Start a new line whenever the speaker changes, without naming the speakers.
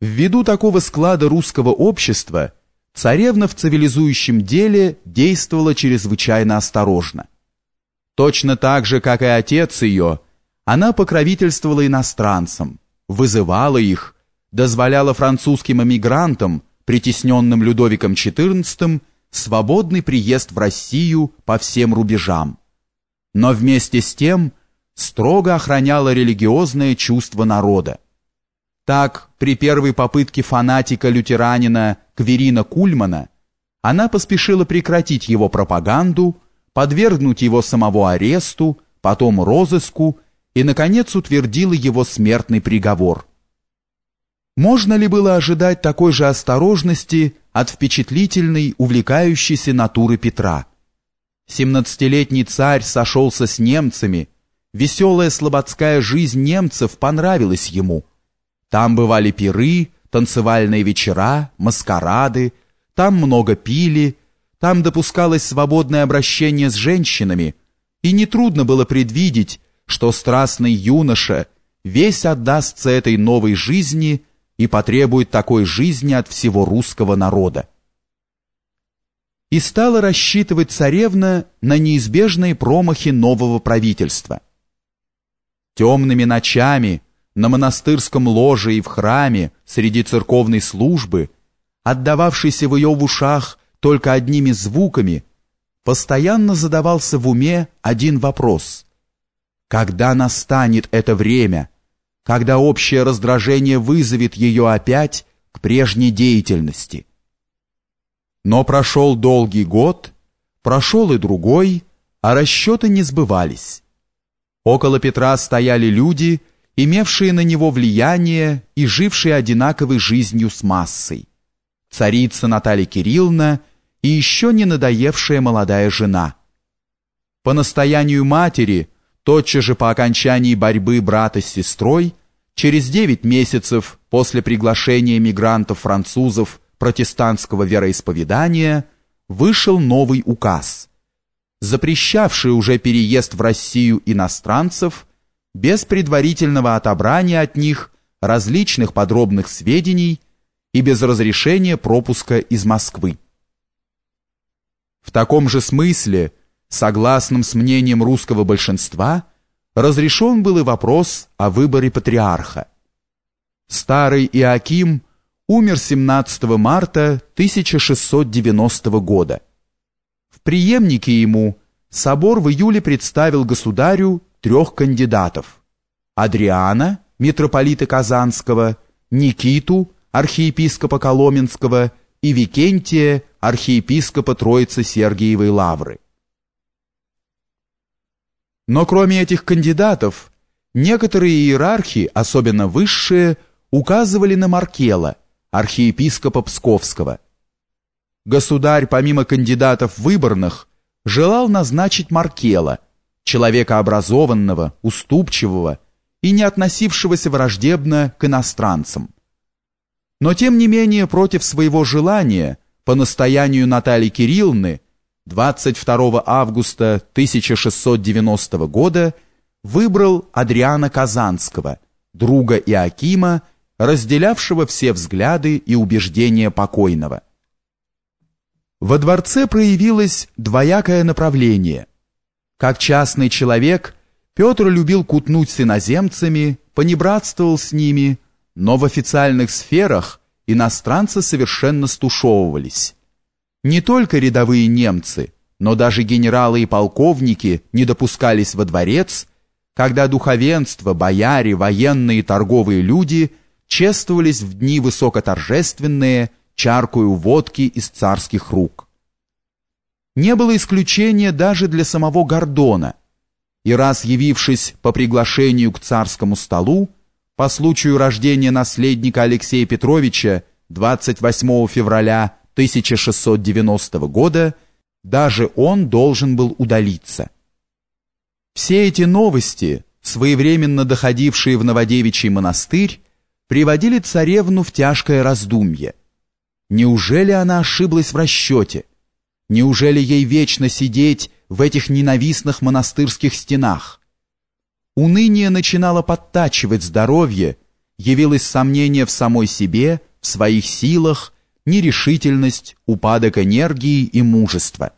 Ввиду такого склада русского общества царевна в цивилизующем деле действовала чрезвычайно осторожно. Точно так же, как и отец ее, она покровительствовала иностранцам, вызывала их, дозволяла французским эмигрантам, притесненным Людовиком XIV, свободный приезд в Россию по всем рубежам. Но вместе с тем строго охраняла религиозное чувство народа так, при первой попытке фанатика-лютеранина Кверина Кульмана, она поспешила прекратить его пропаганду, подвергнуть его самого аресту, потом розыску и, наконец, утвердила его смертный приговор. Можно ли было ожидать такой же осторожности от впечатлительной, увлекающейся натуры Петра? Семнадцатилетний царь сошелся с немцами, веселая слободская жизнь немцев понравилась ему – там бывали пиры, танцевальные вечера, маскарады, там много пили, там допускалось свободное обращение с женщинами, и нетрудно было предвидеть, что страстный юноша весь отдастся этой новой жизни и потребует такой жизни от всего русского народа. И стала рассчитывать царевна на неизбежные промахи нового правительства. Темными ночами – на монастырском ложе и в храме, среди церковной службы, отдававшийся в ее в ушах только одними звуками, постоянно задавался в уме один вопрос. Когда настанет это время, когда общее раздражение вызовет ее опять к прежней деятельности? Но прошел долгий год, прошел и другой, а расчеты не сбывались. Около Петра стояли люди, имевшие на него влияние и жившие одинаковой жизнью с массой. Царица Наталья Кирилловна и еще не надоевшая молодая жена. По настоянию матери, тотчас же по окончании борьбы брата с сестрой, через девять месяцев после приглашения мигрантов-французов протестантского вероисповедания, вышел новый указ, запрещавший уже переезд в Россию иностранцев без предварительного отобрания от них различных подробных сведений и без разрешения пропуска из Москвы. В таком же смысле, согласным с мнением русского большинства, разрешен был и вопрос о выборе патриарха. Старый Иоаким умер 17 марта 1690 года. В преемнике ему собор в июле представил государю трех кандидатов – Адриана, митрополита Казанского, Никиту, архиепископа Коломенского и Викентия, архиепископа Троицы Сергиевой Лавры. Но кроме этих кандидатов, некоторые иерархи, особенно высшие, указывали на Маркела, архиепископа Псковского. Государь, помимо кандидатов выборных, желал назначить Маркела – человека образованного, уступчивого и не относившегося враждебно к иностранцам. Но тем не менее против своего желания, по настоянию Натальи Кирилловны, 22 августа 1690 года выбрал Адриана Казанского, друга Иакима, разделявшего все взгляды и убеждения покойного. Во дворце проявилось двоякое направление – как частный человек, Петр любил кутнуть с иноземцами, понебратствовал с ними, но в официальных сферах иностранцы совершенно стушевывались. Не только рядовые немцы, но даже генералы и полковники не допускались во дворец, когда духовенство, бояре, военные и торговые люди чествовались в дни высокоторжественные чаркою водки из царских рук не было исключения даже для самого Гордона, и раз явившись по приглашению к царскому столу, по случаю рождения наследника Алексея Петровича 28 февраля 1690 года, даже он должен был удалиться. Все эти новости, своевременно доходившие в Новодевичий монастырь, приводили царевну в тяжкое раздумье. Неужели она ошиблась в расчете? Неужели ей вечно сидеть в этих ненавистных монастырских стенах? Уныние начинало подтачивать здоровье, явилось сомнение в самой себе, в своих силах, нерешительность, упадок энергии и мужества.